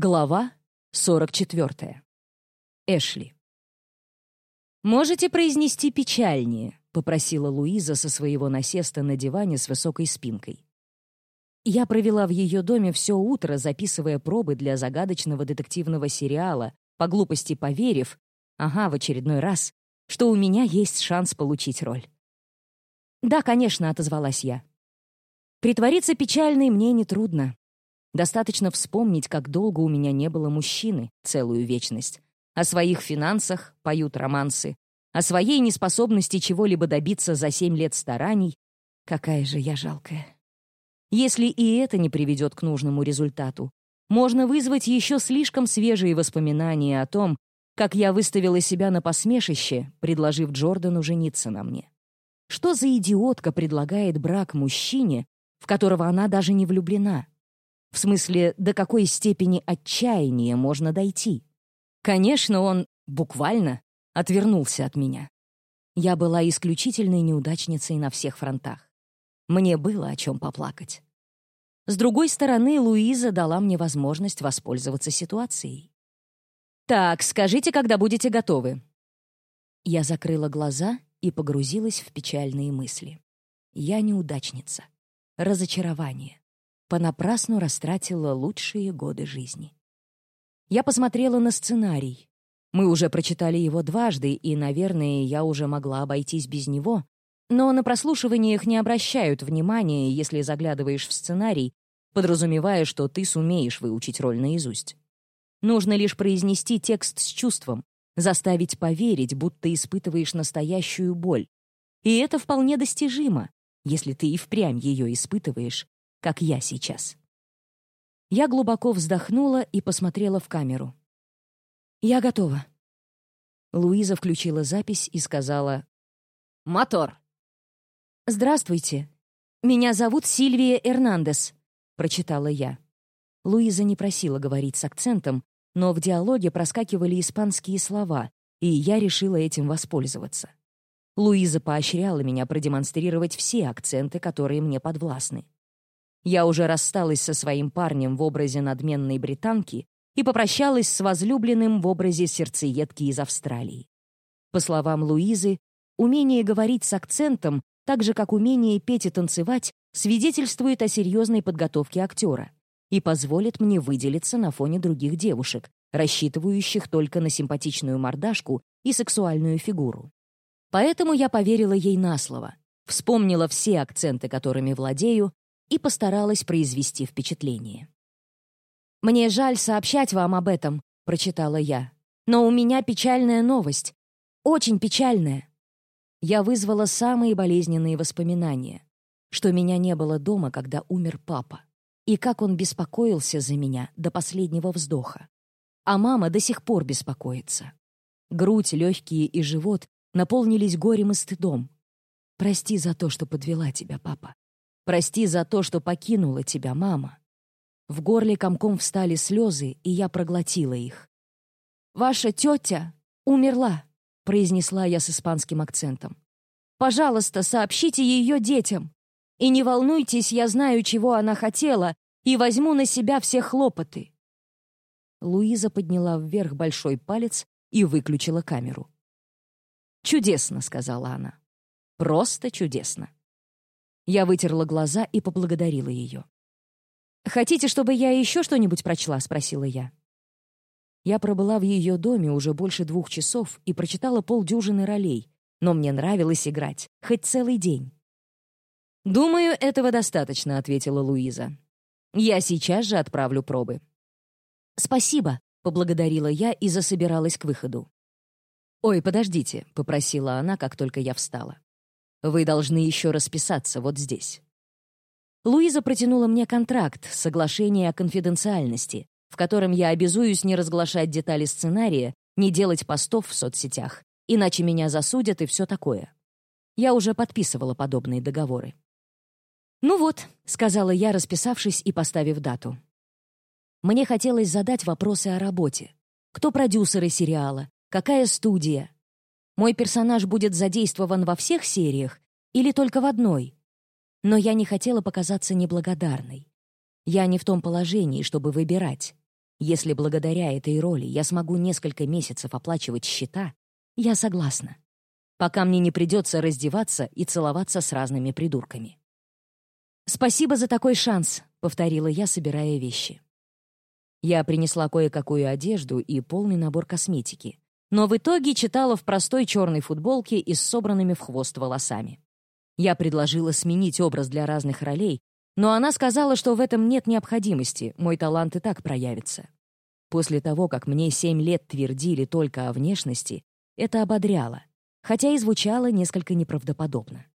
Глава 44. Эшли. «Можете произнести печальнее», — попросила Луиза со своего насеста на диване с высокой спинкой. Я провела в ее доме все утро, записывая пробы для загадочного детективного сериала, по глупости поверив, ага, в очередной раз, что у меня есть шанс получить роль. «Да, конечно», — отозвалась я. Притвориться печальной мне нетрудно. Достаточно вспомнить, как долго у меня не было мужчины, целую вечность. О своих финансах поют романсы. О своей неспособности чего-либо добиться за семь лет стараний. Какая же я жалкая. Если и это не приведет к нужному результату, можно вызвать еще слишком свежие воспоминания о том, как я выставила себя на посмешище, предложив Джордану жениться на мне. Что за идиотка предлагает брак мужчине, в которого она даже не влюблена? В смысле, до какой степени отчаяния можно дойти? Конечно, он буквально отвернулся от меня. Я была исключительной неудачницей на всех фронтах. Мне было о чем поплакать. С другой стороны, Луиза дала мне возможность воспользоваться ситуацией. «Так, скажите, когда будете готовы». Я закрыла глаза и погрузилась в печальные мысли. Я неудачница. Разочарование понапрасну растратила лучшие годы жизни. Я посмотрела на сценарий. Мы уже прочитали его дважды, и, наверное, я уже могла обойтись без него, но на прослушиваниях не обращают внимания, если заглядываешь в сценарий, подразумевая, что ты сумеешь выучить роль наизусть. Нужно лишь произнести текст с чувством, заставить поверить, будто испытываешь настоящую боль. И это вполне достижимо, если ты и впрямь ее испытываешь, как я сейчас. Я глубоко вздохнула и посмотрела в камеру. «Я готова». Луиза включила запись и сказала «Мотор». «Здравствуйте. Меня зовут Сильвия Эрнандес», — прочитала я. Луиза не просила говорить с акцентом, но в диалоге проскакивали испанские слова, и я решила этим воспользоваться. Луиза поощряла меня продемонстрировать все акценты, которые мне подвластны. Я уже рассталась со своим парнем в образе надменной британки и попрощалась с возлюбленным в образе сердцеедки из Австралии. По словам Луизы, умение говорить с акцентом, так же как умение петь и танцевать, свидетельствует о серьезной подготовке актера и позволит мне выделиться на фоне других девушек, рассчитывающих только на симпатичную мордашку и сексуальную фигуру. Поэтому я поверила ей на слово, вспомнила все акценты, которыми владею, и постаралась произвести впечатление. «Мне жаль сообщать вам об этом», — прочитала я. «Но у меня печальная новость. Очень печальная. Я вызвала самые болезненные воспоминания, что меня не было дома, когда умер папа, и как он беспокоился за меня до последнего вздоха. А мама до сих пор беспокоится. Грудь, легкие и живот наполнились горем и стыдом. Прости за то, что подвела тебя, папа. Прости за то, что покинула тебя, мама. В горле комком встали слезы, и я проглотила их. «Ваша тетя умерла», — произнесла я с испанским акцентом. «Пожалуйста, сообщите ее детям. И не волнуйтесь, я знаю, чего она хотела, и возьму на себя все хлопоты». Луиза подняла вверх большой палец и выключила камеру. «Чудесно», — сказала она. «Просто чудесно». Я вытерла глаза и поблагодарила ее. «Хотите, чтобы я еще что-нибудь прочла?» — спросила я. Я пробыла в ее доме уже больше двух часов и прочитала полдюжины ролей, но мне нравилось играть, хоть целый день. «Думаю, этого достаточно», — ответила Луиза. «Я сейчас же отправлю пробы». «Спасибо», — поблагодарила я и засобиралась к выходу. «Ой, подождите», — попросила она, как только я встала. Вы должны еще расписаться вот здесь». Луиза протянула мне контракт, соглашение о конфиденциальности, в котором я обязуюсь не разглашать детали сценария, не делать постов в соцсетях, иначе меня засудят и все такое. Я уже подписывала подобные договоры. «Ну вот», — сказала я, расписавшись и поставив дату. Мне хотелось задать вопросы о работе. Кто продюсеры сериала? Какая студия? Мой персонаж будет задействован во всех сериях или только в одной? Но я не хотела показаться неблагодарной. Я не в том положении, чтобы выбирать. Если благодаря этой роли я смогу несколько месяцев оплачивать счета, я согласна. Пока мне не придется раздеваться и целоваться с разными придурками. «Спасибо за такой шанс», — повторила я, собирая вещи. Я принесла кое-какую одежду и полный набор косметики, но в итоге читала в простой черной футболке и с собранными в хвост волосами. Я предложила сменить образ для разных ролей, но она сказала, что в этом нет необходимости, мой талант и так проявится. После того, как мне семь лет твердили только о внешности, это ободряло, хотя и звучало несколько неправдоподобно.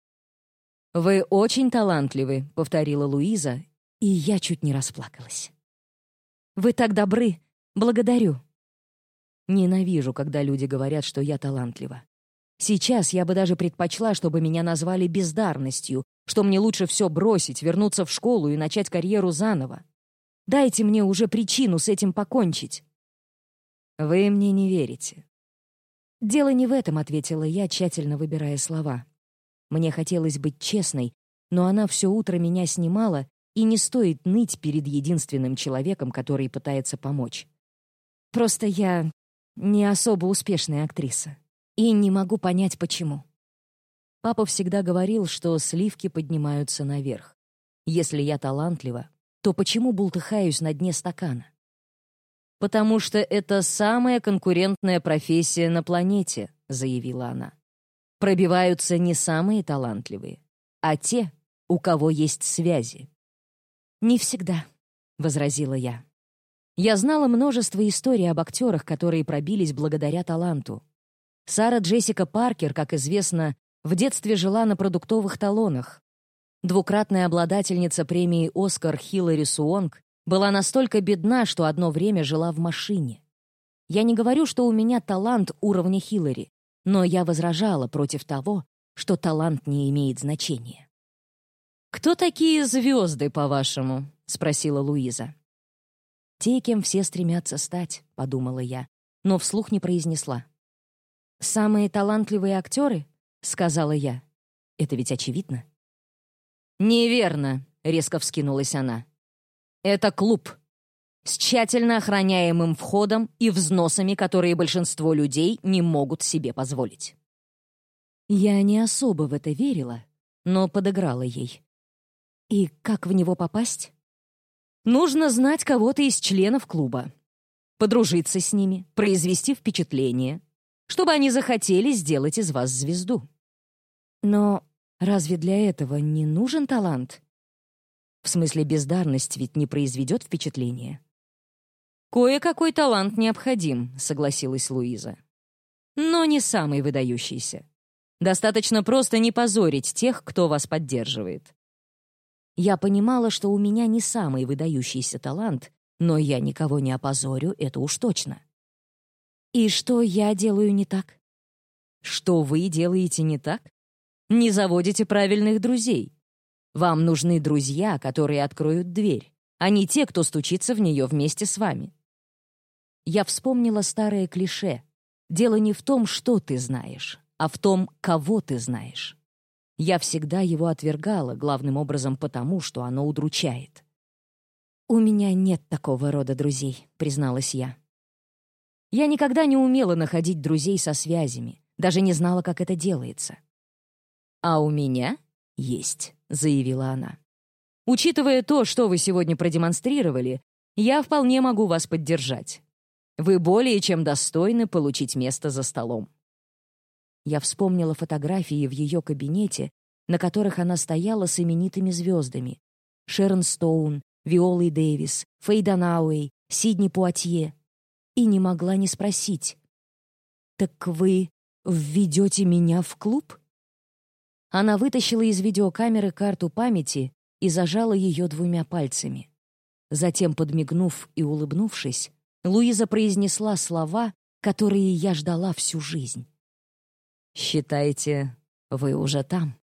«Вы очень талантливы», — повторила Луиза, и я чуть не расплакалась. «Вы так добры! Благодарю!» Ненавижу, когда люди говорят, что я талантлива. Сейчас я бы даже предпочла, чтобы меня назвали бездарностью, что мне лучше все бросить, вернуться в школу и начать карьеру заново. Дайте мне уже причину с этим покончить. Вы мне не верите. Дело не в этом, ответила я, тщательно выбирая слова. Мне хотелось быть честной, но она все утро меня снимала, и не стоит ныть перед единственным человеком, который пытается помочь. Просто я не особо успешная актриса. И не могу понять, почему. Папа всегда говорил, что сливки поднимаются наверх. Если я талантлива, то почему бултыхаюсь на дне стакана? «Потому что это самая конкурентная профессия на планете», — заявила она. «Пробиваются не самые талантливые, а те, у кого есть связи». «Не всегда», — возразила я. Я знала множество историй об актерах, которые пробились благодаря таланту. Сара Джессика Паркер, как известно, в детстве жила на продуктовых талонах. Двукратная обладательница премии «Оскар» Хиллари Суонг была настолько бедна, что одно время жила в машине. Я не говорю, что у меня талант уровня Хиллари, но я возражала против того, что талант не имеет значения. «Кто такие звезды, по-вашему?» — спросила Луиза. «Те, кем все стремятся стать», — подумала я, но вслух не произнесла. «Самые талантливые актеры?» — сказала я. «Это ведь очевидно». «Неверно», — резко вскинулась она. «Это клуб. С тщательно охраняемым входом и взносами, которые большинство людей не могут себе позволить». Я не особо в это верила, но подыграла ей. «И как в него попасть?» Нужно знать кого-то из членов клуба. Подружиться с ними, произвести впечатление, чтобы они захотели сделать из вас звезду. Но разве для этого не нужен талант? В смысле, бездарность ведь не произведет впечатления. «Кое-какой талант необходим», — согласилась Луиза. «Но не самый выдающийся. Достаточно просто не позорить тех, кто вас поддерживает. Я понимала, что у меня не самый выдающийся талант, но я никого не опозорю, это уж точно. И что я делаю не так? Что вы делаете не так? Не заводите правильных друзей. Вам нужны друзья, которые откроют дверь, а не те, кто стучится в нее вместе с вами. Я вспомнила старое клише. Дело не в том, что ты знаешь, а в том, кого ты знаешь. Я всегда его отвергала, главным образом потому, что оно удручает. «У меня нет такого рода друзей», — призналась я. Я никогда не умела находить друзей со связями, даже не знала, как это делается. «А у меня есть», — заявила она. «Учитывая то, что вы сегодня продемонстрировали, я вполне могу вас поддержать. Вы более чем достойны получить место за столом. Я вспомнила фотографии в ее кабинете, на которых она стояла с именитыми звездами. Шерон Стоун, Виолой Дэвис, Фэй Данауэй, Сидни Пуатье. И не могла не спросить. «Так вы введете меня в клуб?» Она вытащила из видеокамеры карту памяти и зажала ее двумя пальцами. Затем, подмигнув и улыбнувшись, Луиза произнесла слова, которые я ждала всю жизнь. «Считайте, вы уже там».